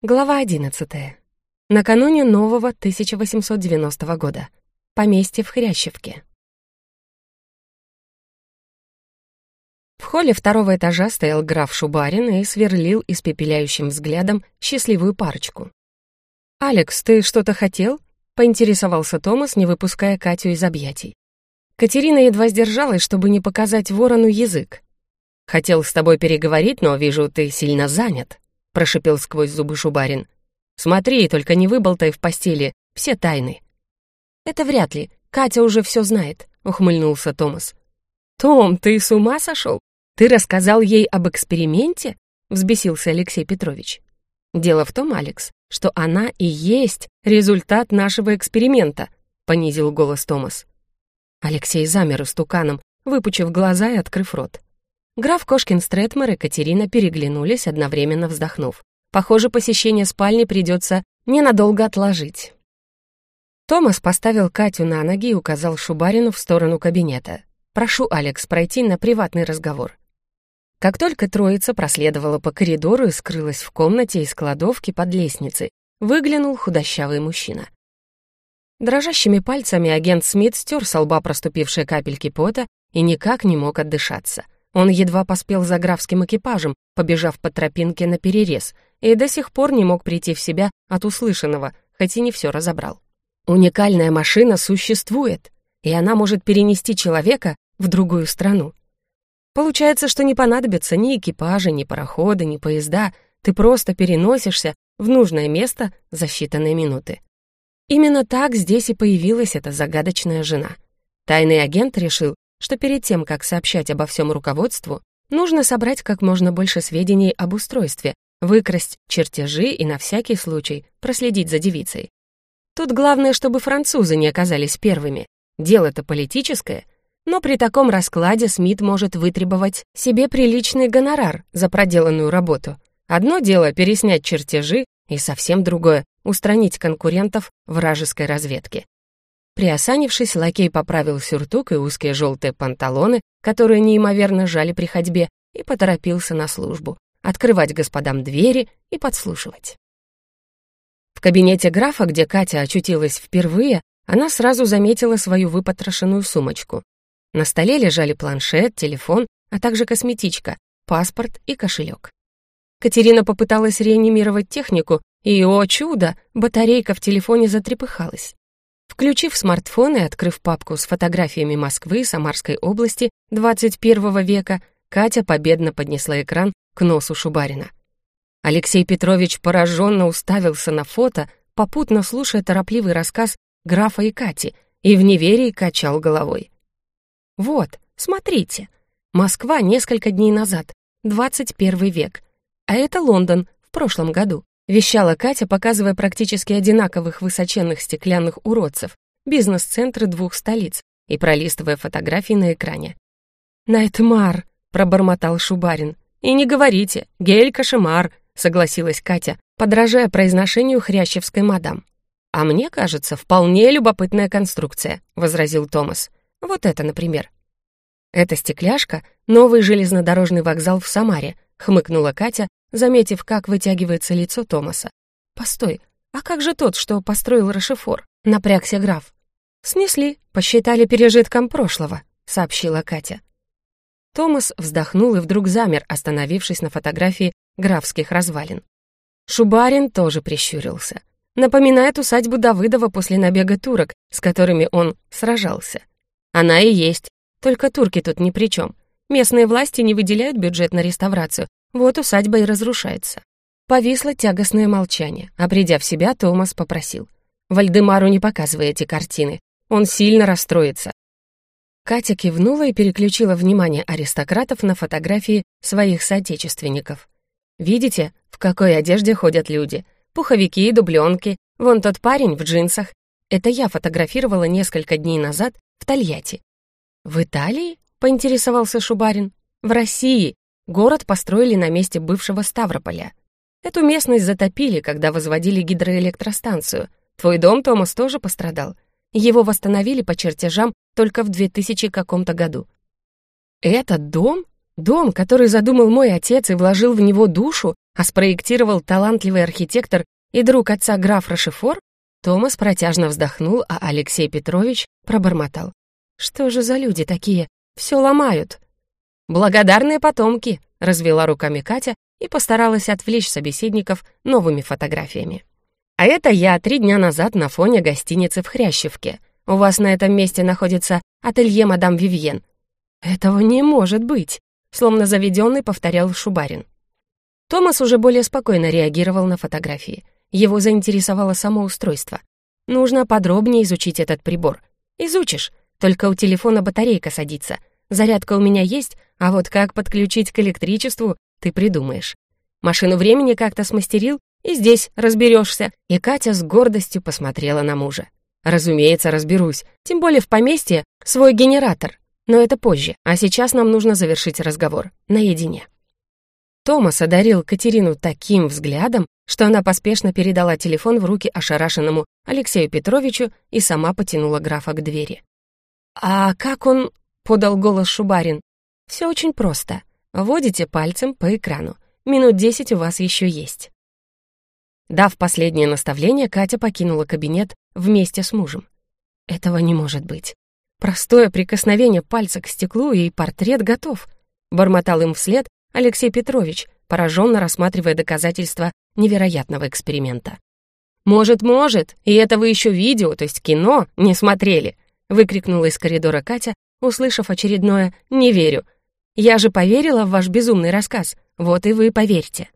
Глава 11. Накануне нового 1890 года. Поместье в Хрящевке. В холле второго этажа стоял граф Шубарин и сверлил испепеляющим взглядом счастливую парочку. «Алекс, ты что-то хотел?» — поинтересовался Томас, не выпуская Катю из объятий. Катерина едва сдержалась, чтобы не показать ворону язык. «Хотел с тобой переговорить, но вижу, ты сильно занят», — прошипел сквозь зубы Шубарин. «Смотри, только не выболтай в постели, все тайны». «Это вряд ли, Катя уже все знает», — ухмыльнулся Томас. «Том, ты с ума сошел? Ты рассказал ей об эксперименте?» — взбесился Алексей Петрович. «Дело в том, Алекс, что она и есть результат нашего эксперимента», — понизил голос Томас. Алексей замер истуканом, выпучив глаза и открыв рот. Граф Кошкин Стретмер и Катерина переглянулись, одновременно вздохнув. Похоже, посещение спальни придется ненадолго отложить. Томас поставил Катю на ноги и указал Шубарину в сторону кабинета. «Прошу, Алекс, пройти на приватный разговор». Как только троица проследовала по коридору и скрылась в комнате из кладовки под лестницей, выглянул худощавый мужчина. Дрожащими пальцами агент Смит стер с лба проступившие капельки пота и никак не мог отдышаться — он едва поспел за графским экипажем, побежав по тропинке на перерез, и до сих пор не мог прийти в себя от услышанного, хоть и не все разобрал. Уникальная машина существует, и она может перенести человека в другую страну. Получается, что не понадобится ни экипажа, ни парохода, ни поезда, ты просто переносишься в нужное место за считанные минуты. Именно так здесь и появилась эта загадочная жена. Тайный агент решил, что перед тем, как сообщать обо всем руководству, нужно собрать как можно больше сведений об устройстве, выкрасть чертежи и на всякий случай проследить за девицей. Тут главное, чтобы французы не оказались первыми. Дело-то политическое, но при таком раскладе Смит может вытребовать себе приличный гонорар за проделанную работу. Одно дело переснять чертежи, и совсем другое — устранить конкурентов вражеской разведки. Приосанившись, лакей поправил сюртук и узкие желтые панталоны, которые неимоверно жали при ходьбе, и поторопился на службу, открывать господам двери и подслушивать. В кабинете графа, где Катя очутилась впервые, она сразу заметила свою выпотрошенную сумочку. На столе лежали планшет, телефон, а также косметичка, паспорт и кошелек. Катерина попыталась реанимировать технику, и, о чудо, батарейка в телефоне затрепыхалась. Включив смартфон и открыв папку с фотографиями Москвы и Самарской области 21 века, Катя победно поднесла экран к носу Шубарина. Алексей Петрович пораженно уставился на фото, попутно слушая торопливый рассказ графа и Кати, и в неверии качал головой. «Вот, смотрите, Москва несколько дней назад, 21 век, а это Лондон в прошлом году. Вещала Катя, показывая практически одинаковых высоченных стеклянных уродцев, бизнес-центры двух столиц, и пролистывая фотографии на экране. «Найтмар», — пробормотал Шубарин. «И не говорите, гель-кошемар», — согласилась Катя, подражая произношению хрящевской мадам. «А мне кажется, вполне любопытная конструкция», — возразил Томас. «Вот это, например». «Это стекляшка — новый железнодорожный вокзал в Самаре», — хмыкнула Катя, заметив, как вытягивается лицо Томаса. «Постой, а как же тот, что построил Рашефор?» — напрягся граф. «Снесли, посчитали пережитком прошлого», — сообщила Катя. Томас вздохнул и вдруг замер, остановившись на фотографии графских развалин. Шубарин тоже прищурился. Напоминает усадьбу Давыдова после набега турок, с которыми он сражался. Она и есть, только турки тут ни при чем. Местные власти не выделяют бюджет на реставрацию, вот усадьба и разрушается. Повисло тягостное молчание, а придя в себя, Томас попросил. «Вальдемару не показывай эти картины, он сильно расстроится». Катя кивнула и переключила внимание аристократов на фотографии своих соотечественников. «Видите, в какой одежде ходят люди? Пуховики, дубленки, вон тот парень в джинсах. Это я фотографировала несколько дней назад в Тольятти». «В Италии?» — поинтересовался Шубарин. «В России. Город построили на месте бывшего Ставрополя. Эту местность затопили, когда возводили гидроэлектростанцию. Твой дом, Томас, тоже пострадал. Его восстановили по чертежам только в 2000 каком-то году. «Этот дом?» — Дом, который задумал мой отец и вложил в него душу, а спроектировал талантливый архитектор и друг отца граф Рашефор? Томас протяжно вздохнул, а Алексей Петрович пробормотал. «Что же за люди такие? Все ломают!» «Благодарные потомки!» — развела руками Катя и постаралась отвлечь собеседников новыми фотографиями. «А это я три дня назад на фоне гостиницы в Хрящевке. У вас на этом месте находится ателье мадам Вивьен». «Этого не может быть!» — словно заведенный повторял Шубарин. Томас уже более спокойно реагировал на фотографии. Его заинтересовало само устройство. Нужно подробнее изучить этот прибор. Изучишь, только у телефона батарейка садится. Зарядка у меня есть, а вот как подключить к электричеству, ты придумаешь. Машину времени как-то смастерил, и здесь разберешься. И Катя с гордостью посмотрела на мужа. Разумеется, разберусь, тем более в поместье свой генератор. Но это позже, а сейчас нам нужно завершить разговор наедине. Томас одарил Катерину таким взглядом, что она поспешно передала телефон в руки ошарашенному Алексею Петровичу и сама потянула графа к двери. «А как он...» — подал голос Шубарин. «Все очень просто. Водите пальцем по экрану. Минут десять у вас еще есть». Дав последнее наставление, Катя покинула кабинет вместе с мужем. Этого не может быть. Простое прикосновение пальца к стеклу, и портрет готов. Бормотал им вслед Алексей Петрович, пораженно рассматривая доказательства невероятного эксперимента. «Может, может, и это вы еще видео, то есть кино, не смотрели», выкрикнула из коридора Катя, услышав очередное «не верю». «Я же поверила в ваш безумный рассказ, вот и вы поверьте».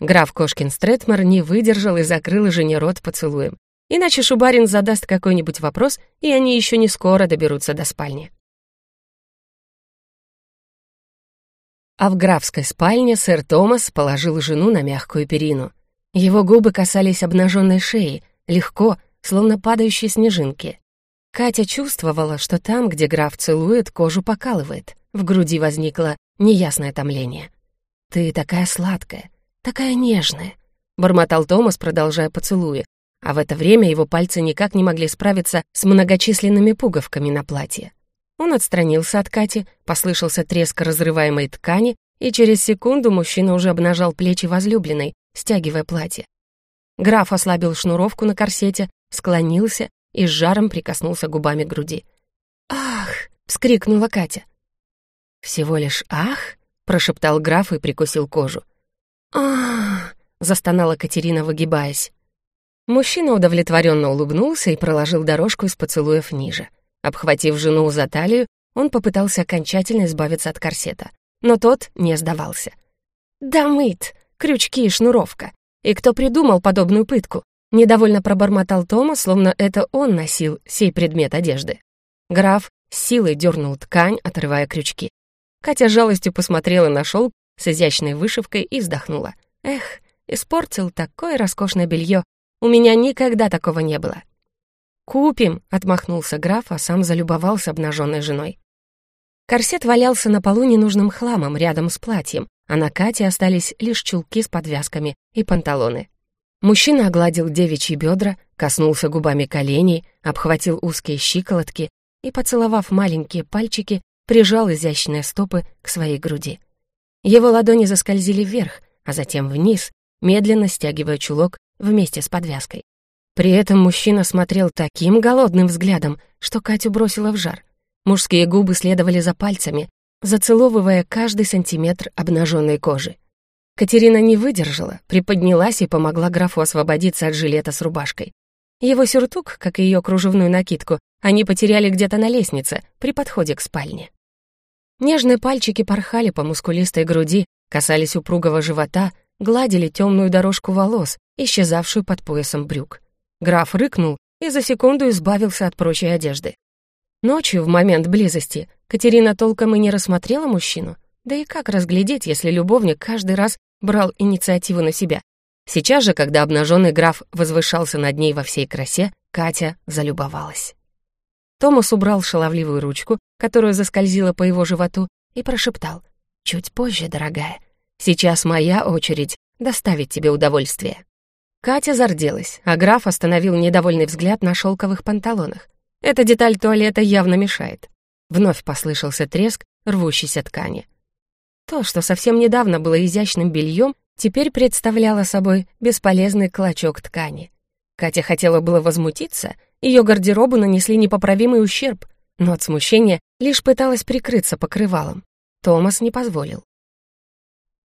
Граф Кошкин-Стретмор не выдержал и закрыл жене рот поцелуем. Иначе Шубарин задаст какой-нибудь вопрос, и они еще не скоро доберутся до спальни. А в графской спальне сэр Томас положил жену на мягкую перину. Его губы касались обнаженной шеи, легко, словно падающие снежинки. Катя чувствовала, что там, где граф целует, кожу покалывает. В груди возникло неясное томление. «Ты такая сладкая, такая нежная», — бормотал Томас, продолжая поцелуи, а в это время его пальцы никак не могли справиться с многочисленными пуговками на платье. Он отстранился от Кати, послышался треск разрываемой ткани, и через секунду мужчина уже обнажал плечи возлюбленной, стягивая платье. Граф ослабил шнуровку на корсете, склонился и с жаром прикоснулся губами к груди. «Ах!» — вскрикнула Катя. «Всего лишь ах?» — прошептал граф и прикусил кожу. «Ах!» — застонала Катерина, выгибаясь. Мужчина удовлетворенно улыбнулся и проложил дорожку из поцелуев ниже. Обхватив жену за талию, он попытался окончательно избавиться от корсета, но тот не сдавался. «Да мыт! Крючки и шнуровка! И кто придумал подобную пытку?» Недовольно пробормотал Тома, словно это он носил сей предмет одежды. Граф силой дернул ткань, отрывая крючки. Катя жалостью посмотрела на шелк с изящной вышивкой и вздохнула. «Эх, испортил такое роскошное белье. У меня никогда такого не было». «Купим», — отмахнулся граф, а сам залюбовался обнаженной женой. Корсет валялся на полу ненужным хламом рядом с платьем, а на Кате остались лишь чулки с подвязками и панталоны. Мужчина огладил девичьи бедра, коснулся губами коленей, обхватил узкие щиколотки и, поцеловав маленькие пальчики, прижал изящные стопы к своей груди. Его ладони заскользили вверх, а затем вниз, медленно стягивая чулок вместе с подвязкой. При этом мужчина смотрел таким голодным взглядом, что Катю бросила в жар. Мужские губы следовали за пальцами, зацеловывая каждый сантиметр обнаженной кожи. Катерина не выдержала, приподнялась и помогла графу освободиться от жилета с рубашкой. Его сюртук, как и ее кружевную накидку, они потеряли где-то на лестнице при подходе к спальне. Нежные пальчики порхали по мускулистой груди, касались упругого живота, гладили темную дорожку волос, исчезавшую под поясом брюк. Граф рыкнул и за секунду избавился от прочей одежды. Ночью, в момент близости, Катерина толком и не рассмотрела мужчину. Да и как разглядеть, если любовник каждый раз брал инициативу на себя? Сейчас же, когда обнаженный граф возвышался над ней во всей красе, Катя залюбовалась. Томас убрал шаловливую ручку, которая заскользила по его животу, и прошептал. «Чуть позже, дорогая. Сейчас моя очередь доставить тебе удовольствие». Катя зарделась, а граф остановил недовольный взгляд на шелковых панталонах. Эта деталь туалета явно мешает. Вновь послышался треск рвущейся ткани. То, что совсем недавно было изящным бельем, теперь представляло собой бесполезный клочок ткани. Катя хотела было возмутиться, ее гардеробу нанесли непоправимый ущерб, но от смущения лишь пыталась прикрыться покрывалом. Томас не позволил.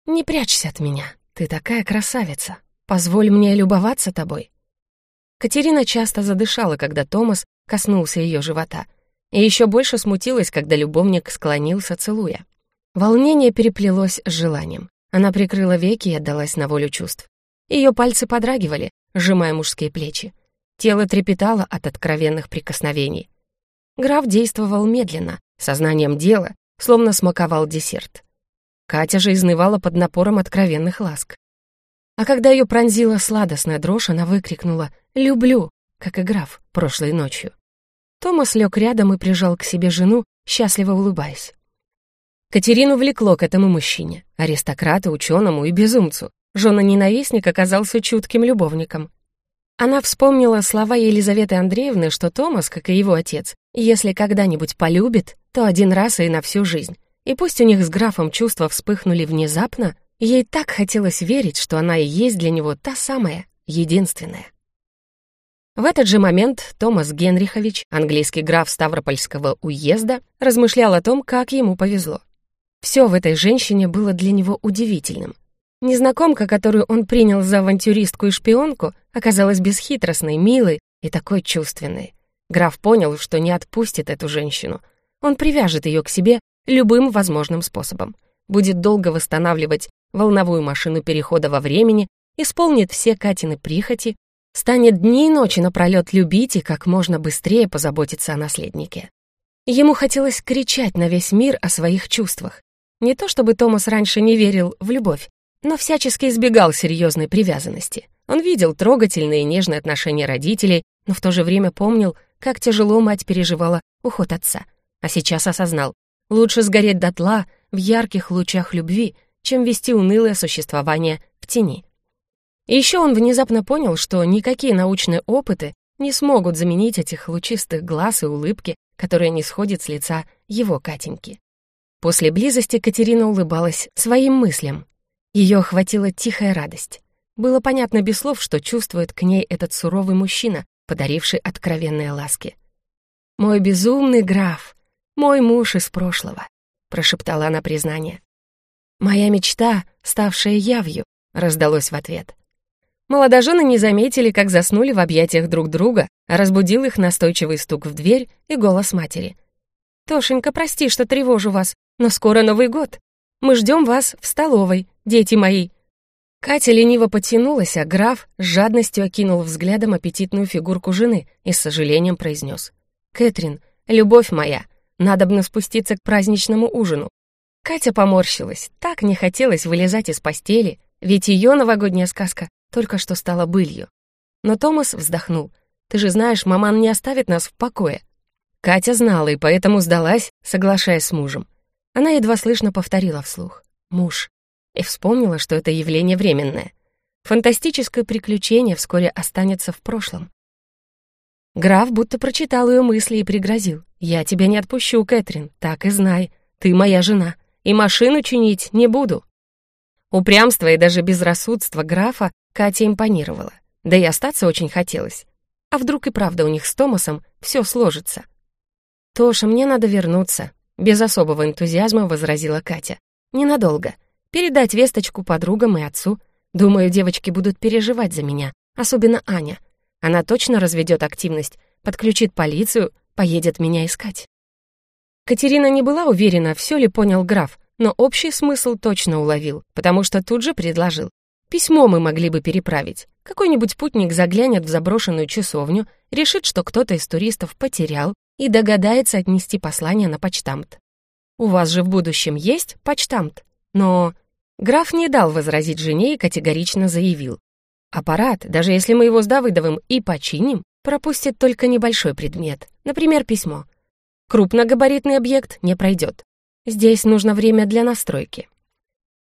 «Не прячься от меня, ты такая красавица. Позволь мне любоваться тобой». Катерина часто задышала, когда Томас коснулся ее живота, и еще больше смутилась, когда любовник склонился, целуя. Волнение переплелось с желанием. Она прикрыла веки и отдалась на волю чувств. Ее пальцы подрагивали, сжимая мужские плечи. Тело трепетало от откровенных прикосновений. Граф действовал медленно, сознанием дела, словно смаковал десерт. Катя же изнывала под напором откровенных ласк. А когда ее пронзила сладостная дрожь, она выкрикнула «Люблю!», как и граф прошлой ночью. Томас лег рядом и прижал к себе жену, счастливо улыбаясь. Катерину влекло к этому мужчине, аристократу, ученому и безумцу. Жена-ненавистник оказался чутким любовником. Она вспомнила слова Елизаветы Андреевны, что Томас, как и его отец, если когда-нибудь полюбит, то один раз и на всю жизнь. И пусть у них с графом чувства вспыхнули внезапно, ей так хотелось верить, что она и есть для него та самая, единственная. В этот же момент Томас Генрихович, английский граф Ставропольского уезда, размышлял о том, как ему повезло. Все в этой женщине было для него удивительным. Незнакомка, которую он принял за авантюристку и шпионку, оказалась бесхитростной, милой и такой чувственной. Граф понял, что не отпустит эту женщину. Он привяжет ее к себе любым возможным способом. Будет долго восстанавливать волновую машину перехода во времени, исполнит все Катины прихоти, станет дни и ночи напролет любить и как можно быстрее позаботиться о наследнике. Ему хотелось кричать на весь мир о своих чувствах, не то чтобы Томас раньше не верил в любовь, но всячески избегал серьезной привязанности. Он видел трогательные и нежные отношения родителей, но в то же время помнил, как тяжело мать переживала уход отца. А сейчас осознал, лучше сгореть дотла в ярких лучах любви, чем вести унылое существование в тени. И еще он внезапно понял, что никакие научные опыты не смогут заменить этих лучистых глаз и улыбки, которые не сходят с лица его Катеньки. После близости Катерина улыбалась своим мыслям. Ее охватила тихая радость. Было понятно без слов, что чувствует к ней этот суровый мужчина, подаривший откровенные ласки. «Мой безумный граф, мой муж из прошлого», — прошептала она признание. «Моя мечта, ставшая явью», — раздалось в ответ. Молодожены не заметили, как заснули в объятиях друг друга, а разбудил их настойчивый стук в дверь и голос матери. «Тошенька, прости, что тревожу вас, но скоро Новый год. Мы ждем вас в столовой, дети мои». Катя лениво потянулась, а граф с жадностью окинул взглядом аппетитную фигурку жены и с сожалением произнес. «Кэтрин, любовь моя, надобно спуститься к праздничному ужину». Катя поморщилась, так не хотелось вылезать из постели, ведь ее новогодняя сказка только что стала былью. Но Томас вздохнул. «Ты же знаешь, маман не оставит нас в покое». Катя знала и поэтому сдалась, соглашаясь с мужем. Она едва слышно повторила вслух «муж» и вспомнила, что это явление временное. Фантастическое приключение вскоре останется в прошлом. Граф будто прочитал ее мысли и пригрозил. «Я тебя не отпущу, Кэтрин, так и знай. Ты моя жена, и машину чинить не буду». Упрямство и даже безрассудство графа Кате импонировало. Да и остаться очень хотелось. А вдруг и правда у них с Томасом все сложится? «Тоша, мне надо вернуться», без особого энтузиазма возразила Катя. «Ненадолго. Передать весточку подругам и отцу. Думаю, девочки будут переживать за меня, особенно Аня. Она точно разведет активность, подключит полицию, поедет меня искать». Катерина не была уверена, все ли понял граф, но общий смысл точно уловил, потому что тут же предложил. Письмо мы могли бы переправить. Какой-нибудь путник заглянет в заброшенную часовню, решит, что кто-то из туристов потерял, и догадается отнести послание на почтамт. У вас же в будущем есть почтамт? Но граф не дал возразить жене и категорично заявил. Аппарат, даже если мы его с Давыдовым и починим, пропустит только небольшой предмет, например, письмо. Крупногабаритный объект не пройдет. Здесь нужно время для настройки.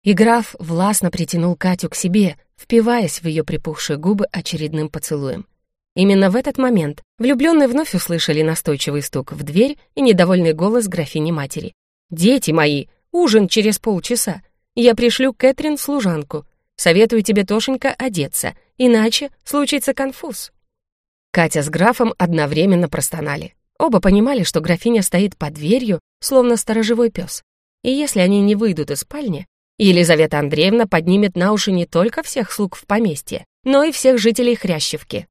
И граф властно притянул Катю к себе, впиваясь в ее припухшие губы очередным поцелуем. Именно в этот момент влюбленные вновь услышали настойчивый стук в дверь и недовольный голос графини-матери. «Дети мои, Ужин через полчаса. Я пришлю Кэтрин служанку. Советую тебе, Тошенька, одеться, иначе случится конфуз». Катя с графом одновременно простонали. Оба понимали, что графиня стоит под дверью, словно сторожевой пес. И если они не выйдут из спальни, Елизавета Андреевна поднимет на уши не только всех слуг в поместье, но и всех жителей Хрящевки.